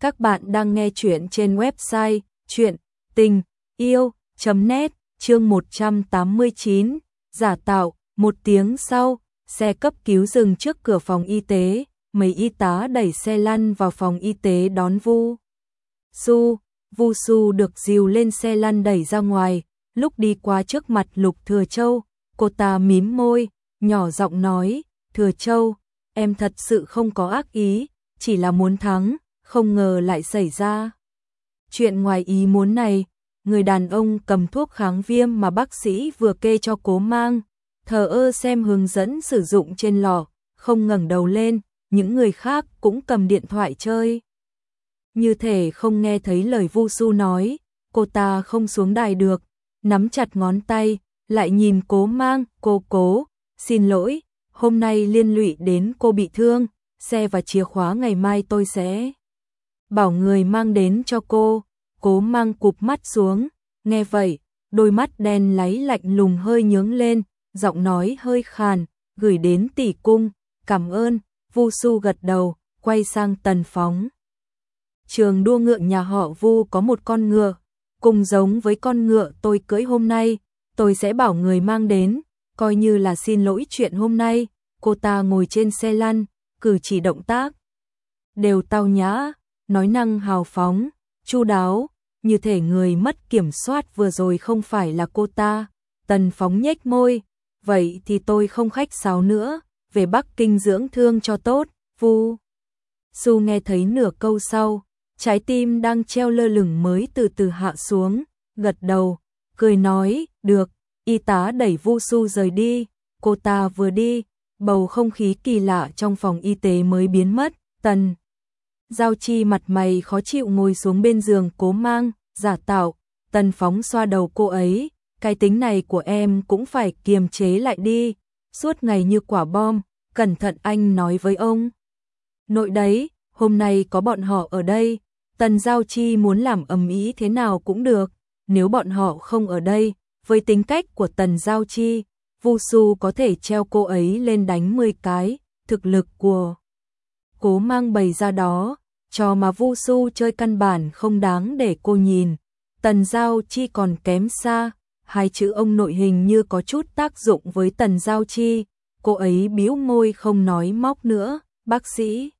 Các bạn đang nghe chuyện trên website chuyện tình yêu.net chương 189, giả tạo, một tiếng sau, xe cấp cứu dừng trước cửa phòng y tế, mấy y tá đẩy xe lăn vào phòng y tế đón Vu. Su, Vu Su được dìu lên xe lăn đẩy ra ngoài, lúc đi qua trước mặt Lục Thừa Châu, cô ta mím môi, nhỏ giọng nói, Thừa Châu, em thật sự không có ác ý, chỉ là muốn thắng, không ngờ lại xảy ra. Chuyện ngoài ý muốn này, người đàn ông cầm thuốc kháng viêm mà bác sĩ vừa kê cho cố mang, thờ ơ xem hướng dẫn sử dụng trên lò, không ngẩng đầu lên, những người khác cũng cầm điện thoại chơi. Như thể không nghe thấy lời Vu Su nói, cô ta không xuống đài được, nắm chặt ngón tay, lại nhìn cố mang, cô cố, xin lỗi, hôm nay liên lụy đến cô bị thương, xe và chìa khóa ngày mai tôi sẽ bảo người mang đến cho cô, cố mang cụp mắt xuống, nghe vậy, đôi mắt đen láy lạnh lùng hơi nhướng lên, giọng nói hơi khàn, gửi đến tỷ cung, cảm ơn, Vu Su gật đầu, quay sang tần phóng. Trường đua ngựa nhà họ Vu có một con ngựa, cùng giống với con ngựa tôi cưỡi hôm nay, tôi sẽ bảo người mang đến, coi như là xin lỗi chuyện hôm nay, cô ta ngồi trên xe lăn, cử chỉ động tác. Đều tao nhã, nói năng hào phóng, chu đáo, như thể người mất kiểm soát vừa rồi không phải là cô ta. Tần phóng nhếch môi, vậy thì tôi không khách sáo nữa, về Bắc Kinh dưỡng thương cho tốt, vu. Su nghe thấy nửa câu sau, trái tim đang treo lơ lửng mới từ từ hạ xuống, gật đầu, cười nói, được, y tá đẩy Vu Su rời đi, cô ta vừa đi, bầu không khí kỳ lạ trong phòng y tế mới biến mất, tần. Giao chi mặt mày khó chịu ngồi xuống bên giường cố mang, giả tạo, tần phóng xoa đầu cô ấy, cái tính này của em cũng phải kiềm chế lại đi, suốt ngày như quả bom, cẩn thận anh nói với ông. Nội đấy, hôm nay có bọn họ ở đây, tần giao chi muốn làm ầm ý thế nào cũng được, nếu bọn họ không ở đây, với tính cách của tần giao chi, Vu Su có thể treo cô ấy lên đánh 10 cái, thực lực của cố mang bày ra đó, cho mà Vu Su chơi căn bản không đáng để cô nhìn. Tần Giao Chi còn kém xa, hai chữ ông nội hình như có chút tác dụng với Tần Giao Chi, cô ấy biếu môi không nói móc nữa, bác sĩ.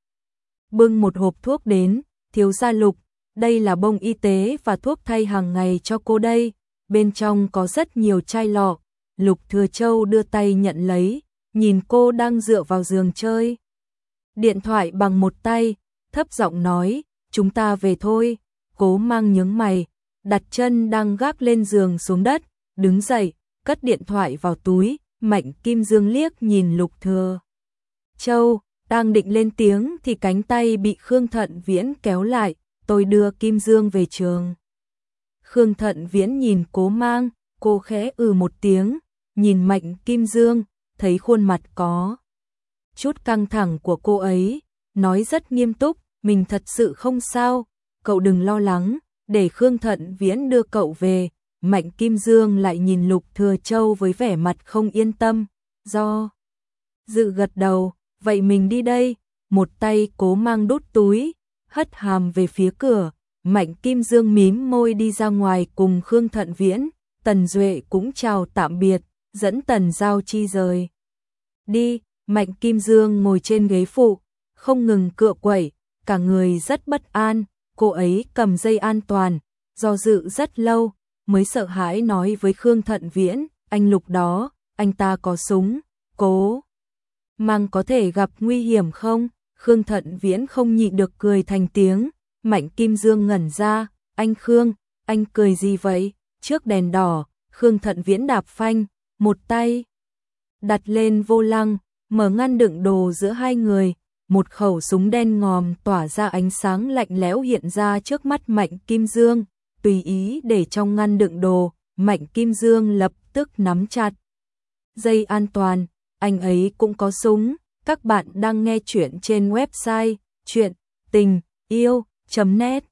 Bưng một hộp thuốc đến, thiếu gia lục, đây là bông y tế và thuốc thay hàng ngày cho cô đây, bên trong có rất nhiều chai lọ, Lục Thừa Châu đưa tay nhận lấy, nhìn cô đang dựa vào giường chơi. Điện thoại bằng một tay, thấp giọng nói, chúng ta về thôi, cố mang nhướng mày, đặt chân đang gác lên giường xuống đất, đứng dậy, cất điện thoại vào túi, mạnh kim dương liếc nhìn Lục Thừa. Châu, đang định lên tiếng thì cánh tay bị Khương Thận Viễn kéo lại, tôi đưa Kim Dương về trường. Khương Thận Viễn nhìn cố mang, cô khẽ ừ một tiếng, nhìn Mạnh Kim Dương, thấy khuôn mặt có chút căng thẳng của cô ấy, nói rất nghiêm túc, mình thật sự không sao, cậu đừng lo lắng, để Khương Thận Viễn đưa cậu về. Mạnh Kim Dương lại nhìn Lục Thừa Châu với vẻ mặt không yên tâm, do dự gật đầu, vậy mình đi đây, một tay cố mang đút túi, hất hàm về phía cửa, Mạnh Kim Dương mím môi đi ra ngoài cùng Khương Thận Viễn, Tần Duệ cũng chào tạm biệt, dẫn Tần Giao Chi rời. Đi, Mạnh Kim Dương ngồi trên ghế phụ, không ngừng cựa quẩy, cả người rất bất an, cô ấy cầm dây an toàn, do dự rất lâu, mới sợ hãi nói với Khương Thận Viễn, anh Lục đó, anh ta có súng, cố. Mang có thể gặp nguy hiểm không? Khương Thận Viễn không nhịn được cười thành tiếng, Mạnh Kim Dương ngẩn ra, anh Khương, anh cười gì vậy? Trước đèn đỏ, Khương Thận Viễn đạp phanh, một tay đặt lên vô lăng, mở ngăn đựng đồ giữa hai người, một khẩu súng đen ngòm tỏa ra ánh sáng lạnh lẽo hiện ra trước mắt Mạnh Kim Dương, tùy ý để trong ngăn đựng đồ, Mạnh Kim Dương lập tức nắm chặt. Dây an toàn, anh ấy cũng có súng, các bạn đang nghe chuyện trên website chuyện tình yêu.net